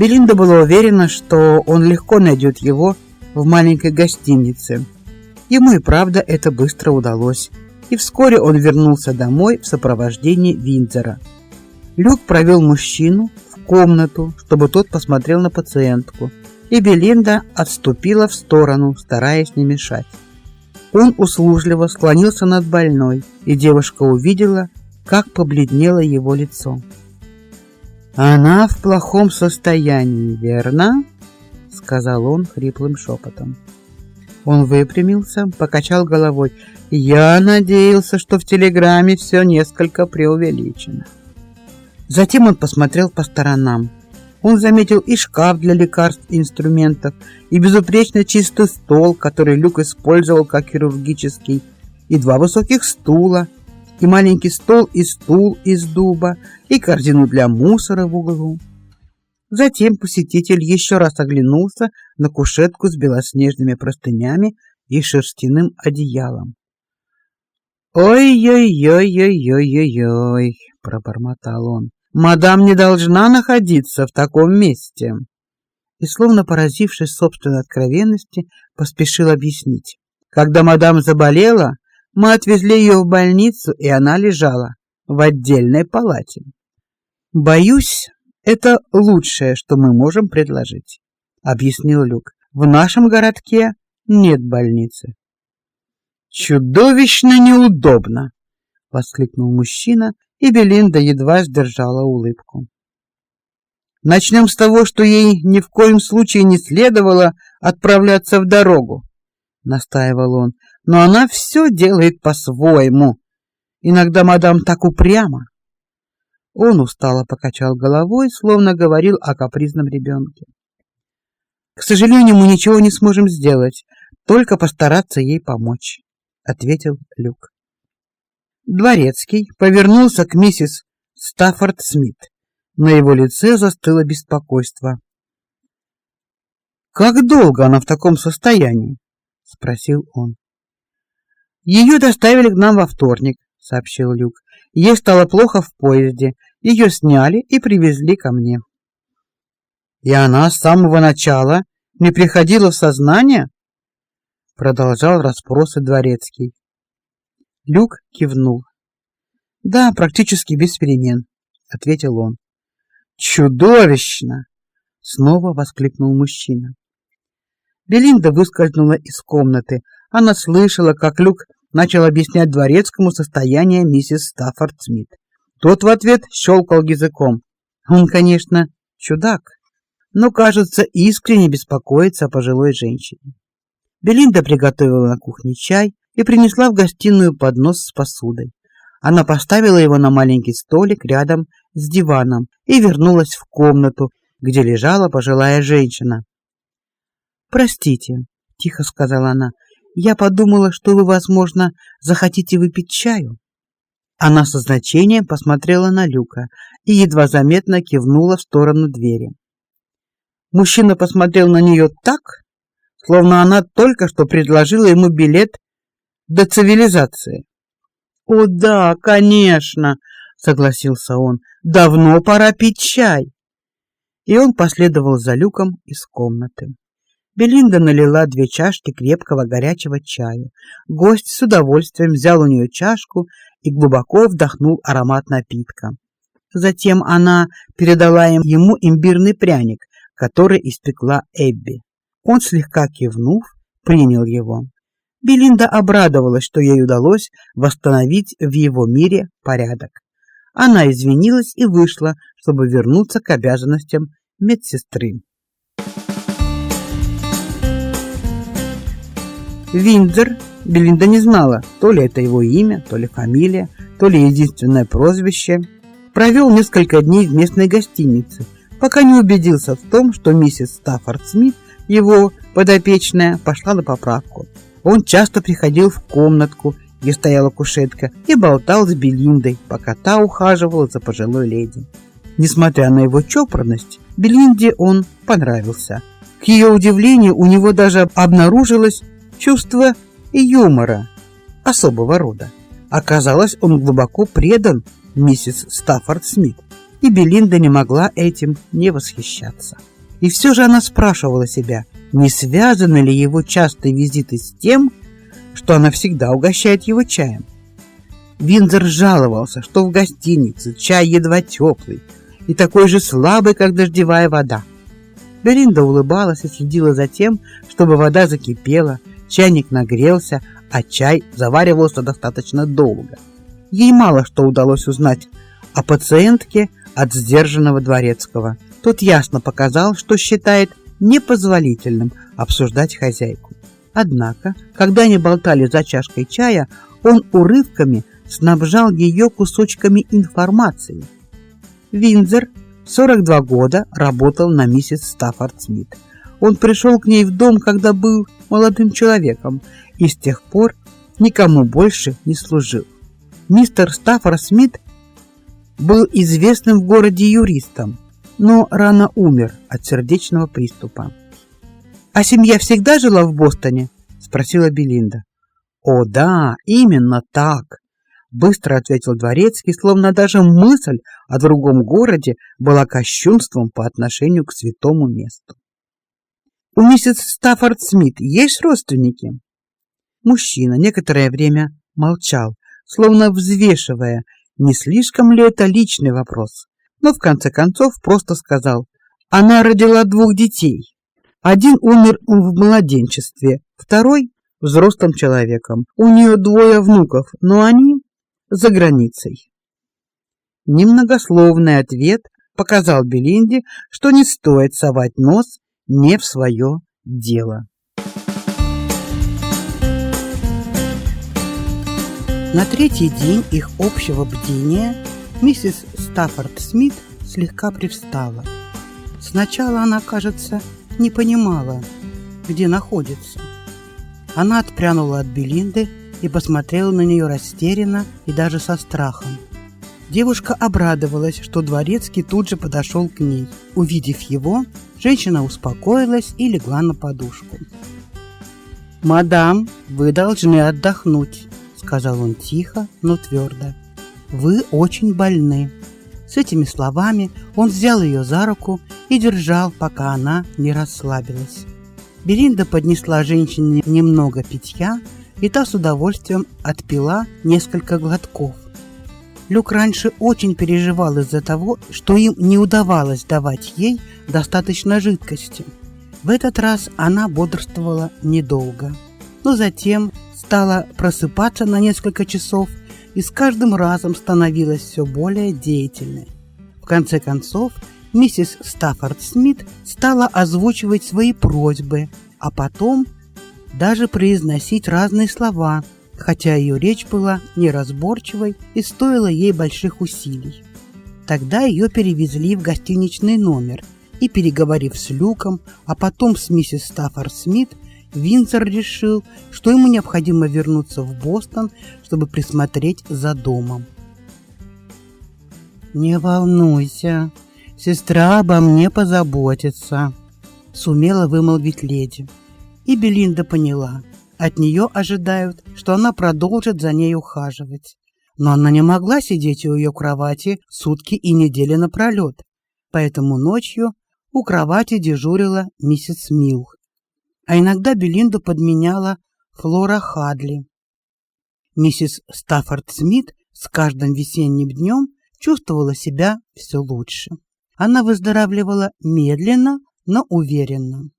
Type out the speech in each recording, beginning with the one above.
Белинда была уверена, что он легко найдет его в маленькой гостинице. Ему и правда это быстро удалось, и вскоре он вернулся домой в сопровождении Виндзора. Люк провел мужчину в комнату, чтобы тот посмотрел на пациентку, и Белинда отступила в сторону, стараясь не мешать. Он услужливо склонился над больной, и девушка увидела, как побледнело его лицо. Она в плохом состоянии, верно? сказал он хриплым шепотом. Он выпрямился, покачал головой. Я надеялся, что в телеграмме все несколько преувеличено. Затем он посмотрел по сторонам. Он заметил и шкаф для лекарств и инструментов, и безупречно чистый стол, который Люк использовал как хирургический, и два высоких стула, и маленький стол и стул из дуба, и корзину для мусора в углу. Затем посетитель еще раз оглянулся на кушетку с белоснежными простынями и шерстяным одеялом. «Ой-ой-ой-ой-ой-ой-ой!» — пробормотал он. «Мадам не должна находиться в таком месте!» И, словно поразившись собственной откровенности, поспешил объяснить. «Когда мадам заболела, мы отвезли ее в больницу, и она лежала в отдельной палате. Боюсь, это лучшее, что мы можем предложить, объяснил Люк. В нашем городке нет больницы. Чудовищно неудобно, воскликнул мужчина, и Белинда едва сдержала улыбку. Начнем с того, что ей ни в коем случае не следовало отправляться в дорогу, настаивал он но она все делает по-своему. Иногда мадам так упряма. Он устало покачал головой, словно говорил о капризном ребенке. К сожалению, мы ничего не сможем сделать, только постараться ей помочь, ответил Люк. Дворецкий повернулся к миссис Стаффорд Смит. На его лице застыло беспокойство. Как долго она в таком состоянии? спросил он. Ее доставили к нам во вторник, сообщил Люк. Ей стало плохо в поезде. Ее сняли и привезли ко мне. И она с самого начала не приходила в сознание? продолжал расспросы дворецкий. Люк кивнул. Да, практически без перемен, ответил он. Чудовищно, снова воскликнул мужчина. Белинда выскользнула из комнаты, она слышала, как Люк начал объяснять дворецкому состояние миссис Стаффорд Смит. Тот в ответ щелкал языком. Он, конечно, чудак, но, кажется, искренне беспокоится о пожилой женщине. Белинда приготовила на кухне чай и принесла в гостиную поднос с посудой. Она поставила его на маленький столик рядом с диваном и вернулась в комнату, где лежала пожилая женщина. "Простите", тихо сказала она. Я подумала, что вы, возможно, захотите выпить чаю. Она со значением посмотрела на Люка и едва заметно кивнула в сторону двери. Мужчина посмотрел на нее так, словно она только что предложила ему билет до цивилизации. "О да, конечно", согласился он. "Давно пора пить чай". И он последовал за Люком из комнаты. Белинда налила две чашки крепкого горячего чаю. Гость с удовольствием взял у нее чашку и глубоко вдохнул аромат напитка. Затем она передала ему имбирный пряник, который испекла Эбби. Он слегка кивнув, принял его. Белинда обрадовалась, что ей удалось восстановить в его мире порядок. Она извинилась и вышла, чтобы вернуться к обязанностям медсестры. Виндзор Белинда не знала, то ли это его имя, то ли фамилия, то ли единственное прозвище. провел несколько дней в местной гостинице, пока не убедился в том, что миссис Стаффорд Смит, его подопечная, пошла на поправку. Он часто приходил в комнатку, где стояла кушетка, и болтал с Белиндой, пока та ухаживала за пожилой леди. Несмотря на его чопорность, Белинде он понравился. К ее удивлению, у него даже обнаружилось чувство юмора особого рода. Оказалось, он глубоко предан миссис Стаффорд Смит, и Белинда не могла этим не восхищаться. И все же она спрашивала себя, не связаны ли его частые визиты с тем, что она всегда угощает его чаем. Винзер жаловался, что в гостинице чай едва теплый и такой же слабый, как дождевая вода. Белинда улыбалась и следила за тем, чтобы вода закипела, чайник нагрелся, а чай заваривался достаточно долго. Ей мало что удалось узнать о пациентке от сдержанного дворецкого. Тот ясно показал, что считает непозволительным обсуждать хозяйку. Однако, когда они болтали за чашкой чая, он урывками снабжал ее кусочками информации. Винзер 42 года работал на миссис Стаффорд Смит. Он пришел к ней в дом, когда был молодым человеком, и с тех пор никому больше не служил. Мистер Стаффорд Смит был известным в городе юристом, но рано умер от сердечного приступа. А семья всегда жила в Бостоне, спросила Белинда. О, да, именно так, быстро ответил дворецкий, словно даже мысль о другом городе была кощунством по отношению к святому месту. У миссис Стаффорд Смит есть родственники? Мужчина некоторое время молчал, словно взвешивая, не слишком ли это личный вопрос, но в конце концов просто сказал: "Она родила двух детей. Один умер в младенчестве, второй взрослым человеком. У нее двое внуков, но они за границей". Немногословный ответ показал Белинде, что не стоит совать нос не в свое дело. На третий день их общего бдения миссис Стаффорд Смит слегка привстала. Сначала она, кажется, не понимала, где находится. Она отпрянула от Белинды и посмотрела на нее растерянно и даже со страхом. Девушка обрадовалась, что дворецкий тут же подошел к ней. Увидев его, женщина успокоилась и легла на подушку. «Мадам, вы должны отдохнуть», сказал он тихо, но твердо. Вы очень больны. С этими словами он взял ее за руку и держал, пока она не расслабилась. Беринда поднесла женщине немного питья, и та с удовольствием отпила несколько глотков. Люк раньше очень переживал из-за того, что им не удавалось давать ей достаточно жидкости. В этот раз она бодрствовала недолго, но затем стала просыпаться на несколько часов и с каждым разом становилась все более деятельной. В конце концов, миссис Стаффорд Смит стала озвучивать свои просьбы, а потом даже произносить разные слова, хотя ее речь была неразборчивой и стоила ей больших усилий. Тогда ее перевезли в гостиничный номер, и, переговорив с Люком, а потом с миссис Стаффорд Смит, Винсор решил, что ему необходимо вернуться в Бостон, чтобы присмотреть за домом. «Не волнуйся, сестра обо мне позаботится», — сумела вымолвить леди. И Белинда поняла, от нее ожидают, что она продолжит за ней ухаживать. Но она не могла сидеть у ее кровати сутки и недели напролет, поэтому ночью у кровати дежурила миссис Милх а иногда Белинду подменяла Флора Хадли. Миссис Стаффорд Смит с каждым весенним днем чувствовала себя все лучше. Она выздоравливала медленно, но уверенно.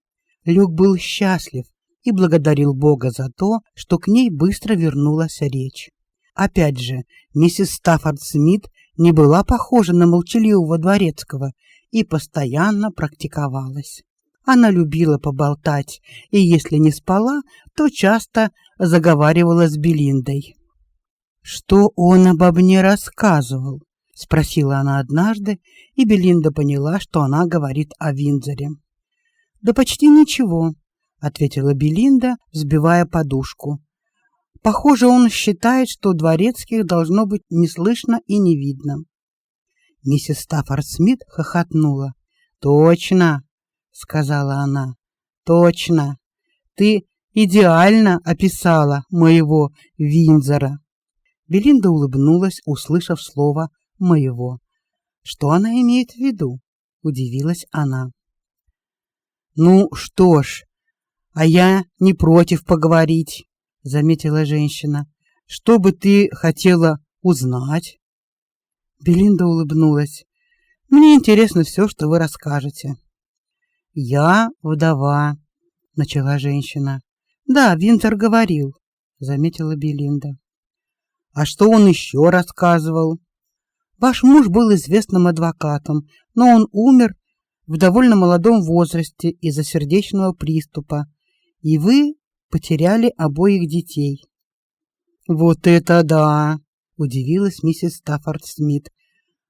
Люк был счастлив и благодарил Бога за то, что к ней быстро вернулась речь. Опять же, миссис Стаффорд Смит не была похожа на молчаливого дворецкого и постоянно практиковалась. Она любила поболтать, и если не спала, то часто заговаривала с Белиндой. Что он обо мне рассказывал? спросила она однажды, и Белинда поняла, что она говорит о Виндзоре. Да почти ничего, ответила Белинда, взбивая подушку. Похоже, он считает, что дворецких должно быть не слышно и не видно. Миссис Стаффорд Смит хохотнула. Точно, сказала она. Точно. Ты идеально описала моего Винзора. Белинда улыбнулась, услышав слово моего. Что она имеет в виду? удивилась она. Ну что ж, а я не против поговорить, заметила женщина. Что бы ты хотела узнать? Белинда улыбнулась. Мне интересно все, что вы расскажете. Я вдова, начала женщина. Да, Винтер говорил, заметила Белинда. А что он еще рассказывал? Ваш муж был известным адвокатом, но он умер в довольно молодом возрасте из-за сердечного приступа, и вы потеряли обоих детей. Вот это да, удивилась миссис Стаффорд Смит.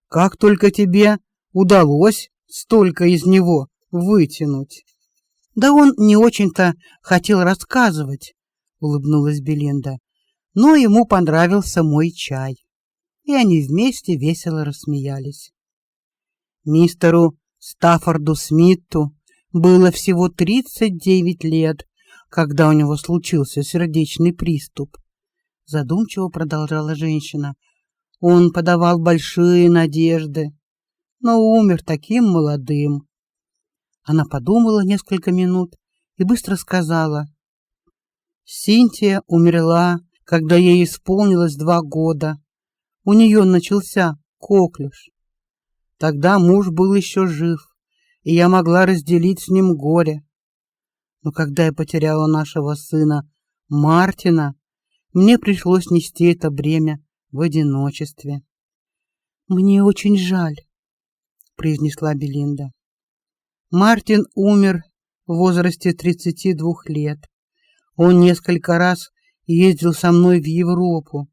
Как только тебе удалось столько из него вытянуть? Да он не очень-то хотел рассказывать, улыбнулась Белинда. Но ему понравился мой чай и они вместе весело рассмеялись. Мистеру Стаффорду Смиту было всего 39 лет, когда у него случился сердечный приступ. Задумчиво продолжала женщина. Он подавал большие надежды, но умер таким молодым. Она подумала несколько минут и быстро сказала: Синтия умерла, когда ей исполнилось два года у нее начался коклюш. Тогда муж был еще жив, и я могла разделить с ним горе. Но когда я потеряла нашего сына Мартина, мне пришлось нести это бремя в одиночестве. Мне очень жаль, произнесла Белинда. Мартин умер в возрасте 32 лет. Он несколько раз ездил со мной в Европу,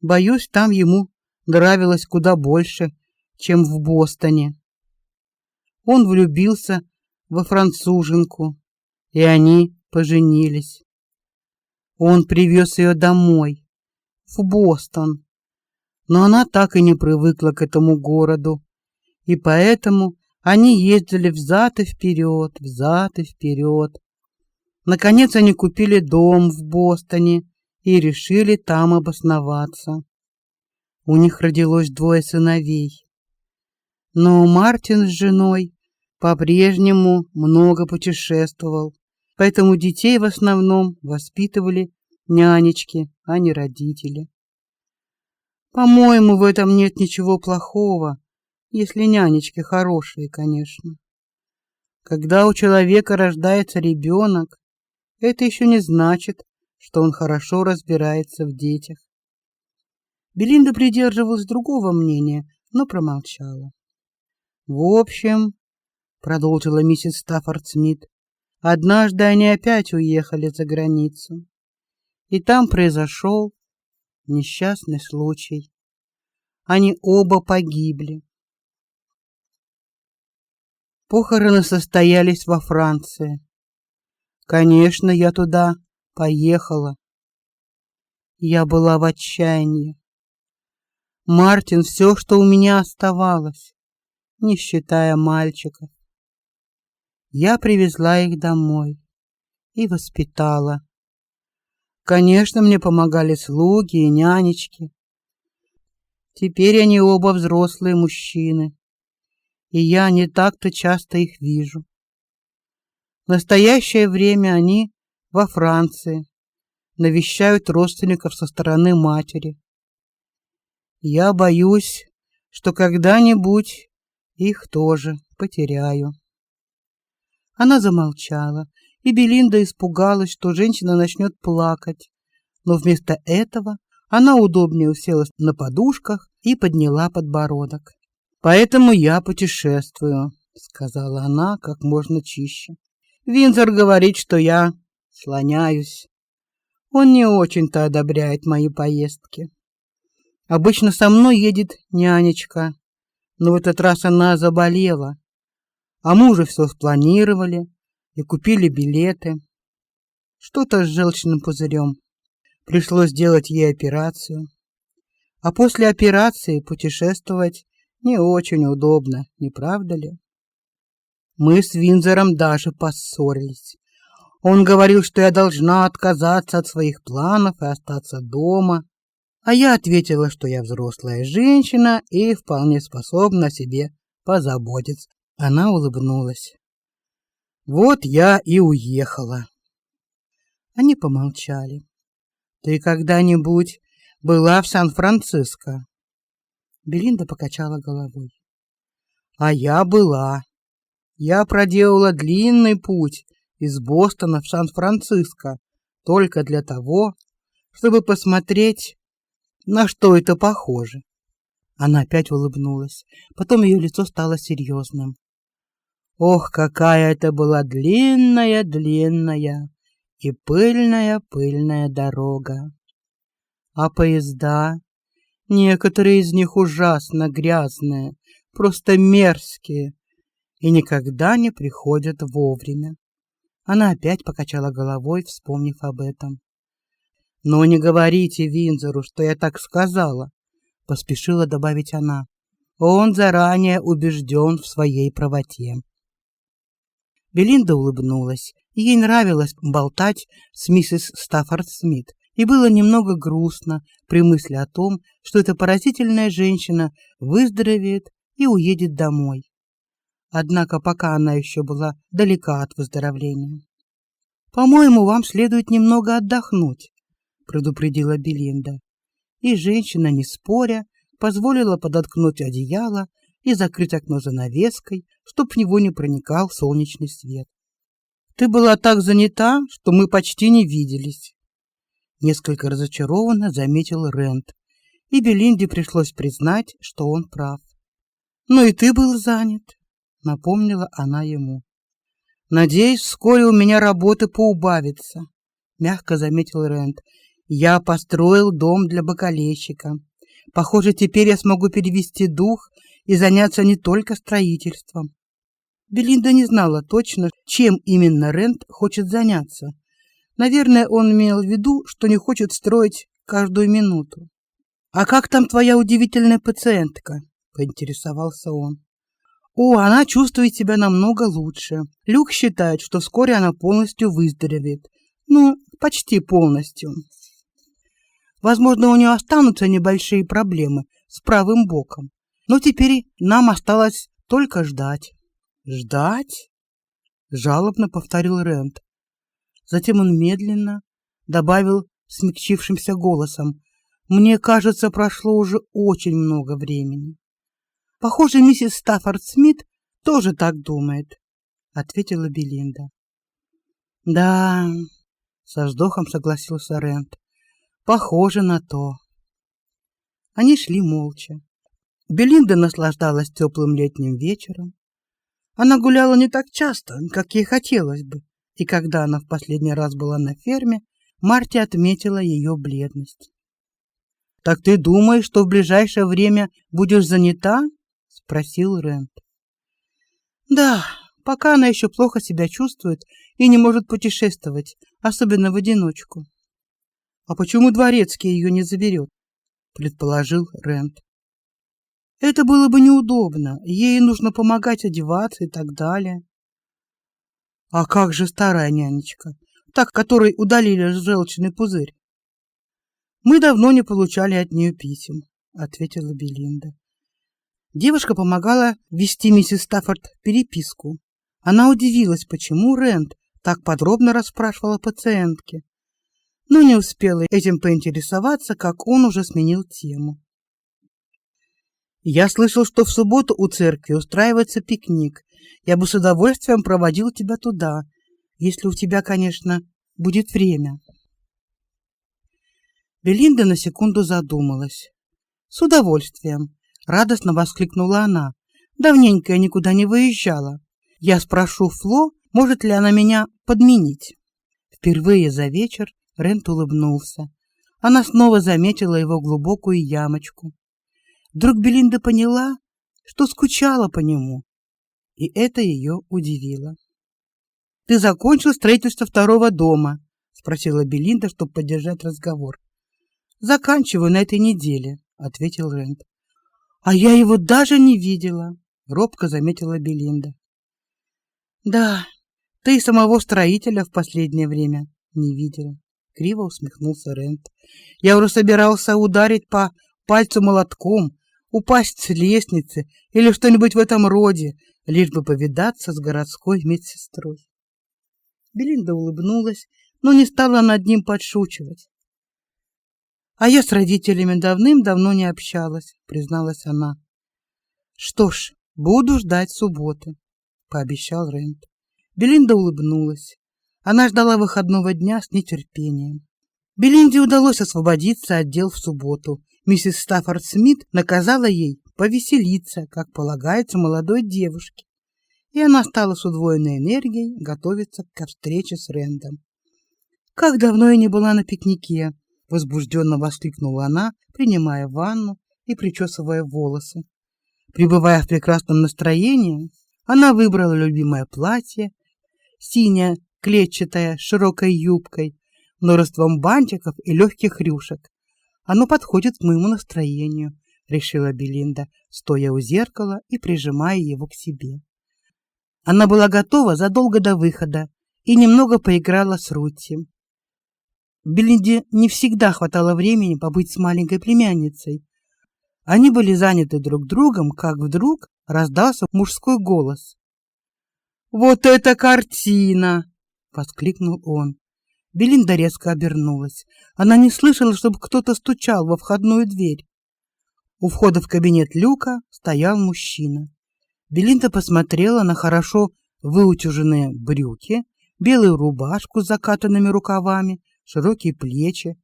Боюсь, там ему нравилось куда больше, чем в Бостоне. Он влюбился во француженку, и они поженились. Он привез ее домой, в Бостон, но она так и не привыкла к этому городу, и поэтому они ездили взад и вперед, взад и вперед. Наконец они купили дом в Бостоне и решили там обосноваться. У них родилось двое сыновей. Но Мартин с женой по-прежнему много путешествовал, поэтому детей в основном воспитывали нянечки, а не родители. По-моему, в этом нет ничего плохого, если нянечки хорошие, конечно. Когда у человека рождается ребенок, это еще не значит, что он хорошо разбирается в детях. Белинда придерживалась другого мнения, но промолчала. В общем, продолжила миссис Стаффорд Смит, однажды они опять уехали за границу, и там произошел несчастный случай. Они оба погибли. Похороны состоялись во Франции. Конечно, я туда поехала. Я была в отчаянии. Мартин все, что у меня оставалось, не считая мальчиков. Я привезла их домой и воспитала. Конечно, мне помогали слуги и нянечки. Теперь они оба взрослые мужчины, и я не так-то часто их вижу. В настоящее время они во Франции, навещают родственников со стороны матери. Я боюсь, что когда-нибудь их тоже потеряю. Она замолчала, и Белинда испугалась, что женщина начнет плакать, но вместо этого она удобнее уселась на подушках и подняла подбородок. Поэтому я путешествую, сказала она как можно чище. Винзор говорит, что я слоняюсь. Он не очень-то одобряет мои поездки. Обычно со мной едет нянечка, но в этот раз она заболела. А мы уже все спланировали и купили билеты. Что-то с желчным пузырем. Пришлось сделать ей операцию. А после операции путешествовать не очень удобно, не правда ли? Мы с Винзором даже поссорились. Он говорил, что я должна отказаться от своих планов и остаться дома, а я ответила, что я взрослая женщина и вполне способна себе позаботиться. Она улыбнулась. Вот я и уехала. Они помолчали. Ты когда-нибудь была в Сан-Франциско? Белинда покачала головой. А я была. Я проделала длинный путь из Бостона в Сан-Франциско только для того, чтобы посмотреть, на что это похоже. Она опять улыбнулась. Потом ее лицо стало серьезным. Ох, какая это была длинная-длинная и пыльная-пыльная дорога. А поезда, некоторые из них ужасно грязные, просто мерзкие и никогда не приходят вовремя. Она опять покачала головой, вспомнив об этом. Но не говорите Винзору, что я так сказала, поспешила добавить она. Он заранее убежден в своей правоте. Белинда улыбнулась. Ей нравилось болтать с миссис Стаффорд Смит, и было немного грустно при мысли о том, что эта поразительная женщина выздоровеет и уедет домой. Однако пока она еще была далека от выздоровления. По-моему, вам следует немного отдохнуть, предупредила Белинда. И женщина, не споря, позволила подоткнуть одеяло и закрыть окно занавеской, чтоб в него не проникал солнечный свет. Ты была так занята, что мы почти не виделись. Несколько разочарованно заметил Рент, и Белинде пришлось признать, что он прав. Но и ты был занят, напомнила она ему. Надеюсь, вскоре у меня работы поубавится, мягко заметил Рент. Я построил дом для бакалейщика. Похоже, теперь я смогу перевести дух и заняться не только строительством. Белинда не знала точно, чем именно Рент хочет заняться. Наверное, он имел в виду, что не хочет строить каждую минуту. А как там твоя удивительная пациентка? поинтересовался он. О, она чувствует себя намного лучше. Люк считает, что вскоре она полностью выздоровеет. Ну, почти полностью. Возможно, у нее останутся небольшие проблемы с правым боком. Но теперь нам осталось только ждать. Ждать? жалобно повторил Рент. Затем он медленно добавил смягчившимся голосом: "Мне кажется, прошло уже очень много времени". Похоже, миссис Стаффорд Смит тоже так думает, ответила Белинда. Да, со вздохом согласился Рент. Похоже на то. Они шли молча. Белинда наслаждалась теплым летним вечером. Она гуляла не так часто, как ей хотелось бы, и когда она в последний раз была на ферме, Марти отметила ее бледность. Так ты думаешь, что в ближайшее время будешь занята? спросил Рент. Да, пока она еще плохо себя чувствует и не может путешествовать, особенно в одиночку. А почему дворецкий ее не заберет? предположил Рент. Это было бы неудобно. Ей нужно помогать одеваться и так далее. А как же старая нянечка, так которой удалили желчный пузырь? Мы давно не получали от нее писем, ответила Белинда. Девушка помогала вести миссис Стаффорд переписку. Она удивилась, почему Рент так подробно расспрашивала пациентки, но не успела этим поинтересоваться, как он уже сменил тему. Я слышал, что в субботу у церкви устраивается пикник. Я бы с удовольствием проводил тебя туда, если у тебя, конечно, будет время. Белинда на секунду задумалась. С удовольствием, радостно воскликнула она. Давненько я никуда не выезжала. Я спрошу Фло, может ли она меня подменить. Впервые за вечер Рент улыбнулся. она снова заметила его глубокую ямочку. Вдруг Белинда поняла, что скучала по нему, и это ее удивило. Ты закончил строительство второго дома? спросила Белинда, чтобы поддержать разговор. Заканчиваю на этой неделе, ответил Рент. А я его даже не видела, робко заметила Белинда. Да, ты и самого строителя в последнее время не видела, криво усмехнулся Рент. Я уже собирался ударить по пальцу молотком, упасть с лестницы или что-нибудь в этом роде, лишь бы повидаться с городской медсестрой. Белинда улыбнулась, но не стала над ним подшучивать. А я с родителями давным-давно не общалась, призналась она. Что ж, буду ждать субботы, пообещал Рент. Белинда улыбнулась. Она ждала выходного дня с нетерпением. Белинде удалось освободиться от дел в субботу. Миссис Стаффорд Смит наказала ей повеселиться, как полагается молодой девушке и она стала с удвоенной энергией готовиться к встрече с Рэндом. Как давно я не была на пикнике, возбужденно воскликнула она, принимая ванну и причесывая волосы. Пребывая в прекрасном настроении, она выбрала любимое платье, синее, клетчатое, с широкой юбкой, множеством бантиков и легких рюшек. Оно подходит к моему настроению, решила Белинда, стоя у зеркала и прижимая его к себе. Она была готова задолго до выхода и немного поиграла с Рути. Белинде не всегда хватало времени побыть с маленькой племянницей. Они были заняты друг другом, как вдруг раздался мужской голос. «Вот это картина!» — воскликнул он. Белинда резко обернулась. Она не слышала, чтобы кто-то стучал во входную дверь. У входа в кабинет Люка стоял мужчина. Белинда посмотрела на хорошо выутюженные брюки, белую рубашку с закатанными рукавами, широкие плечи.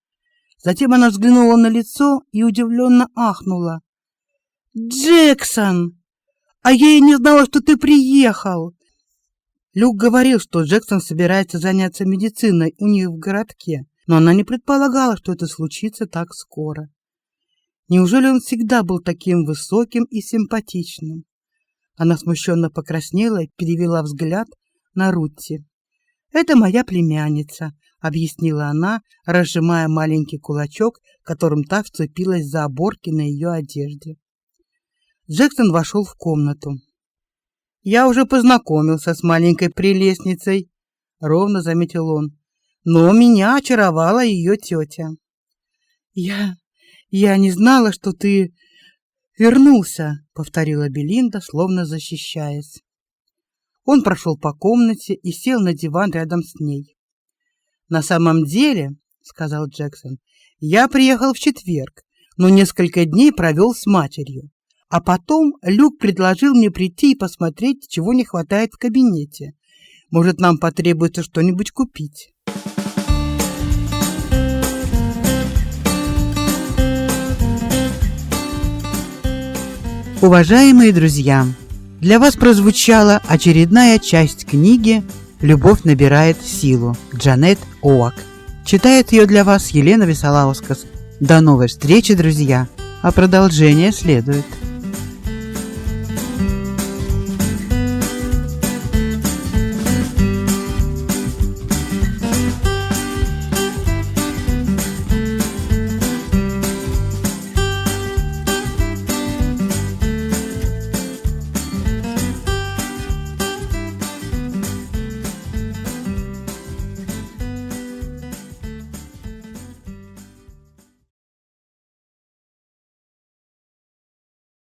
Затем она взглянула на лицо и удивленно ахнула. «Джексон! А я и не знала, что ты приехал!» Люк говорил, что Джексон собирается заняться медициной у них в городке, но она не предполагала, что это случится так скоро. Неужели он всегда был таким высоким и симпатичным? Она смущенно покраснела и перевела взгляд на Рутти. Это моя племянница, объяснила она, разжимая маленький кулачок, которым та вцепилась за оборки на ее одежде. Джексон вошел в комнату. Я уже познакомился с маленькой прелестницей, ровно заметил он. Но меня очаровала ее тетя. Я я не знала, что ты Вернулся, повторила Белинда, словно защищаясь. Он прошел по комнате и сел на диван рядом с ней. На самом деле, сказал Джексон, я приехал в четверг, но несколько дней провел с матерью. А потом Люк предложил мне прийти и посмотреть, чего не хватает в кабинете. Может, нам потребуется что-нибудь купить. Уважаемые друзья, для вас прозвучала очередная часть книги «Любовь набирает силу» Джанет Оак. Читает ее для вас Елена Висолаускас. До новой встречи, друзья, а продолжение следует.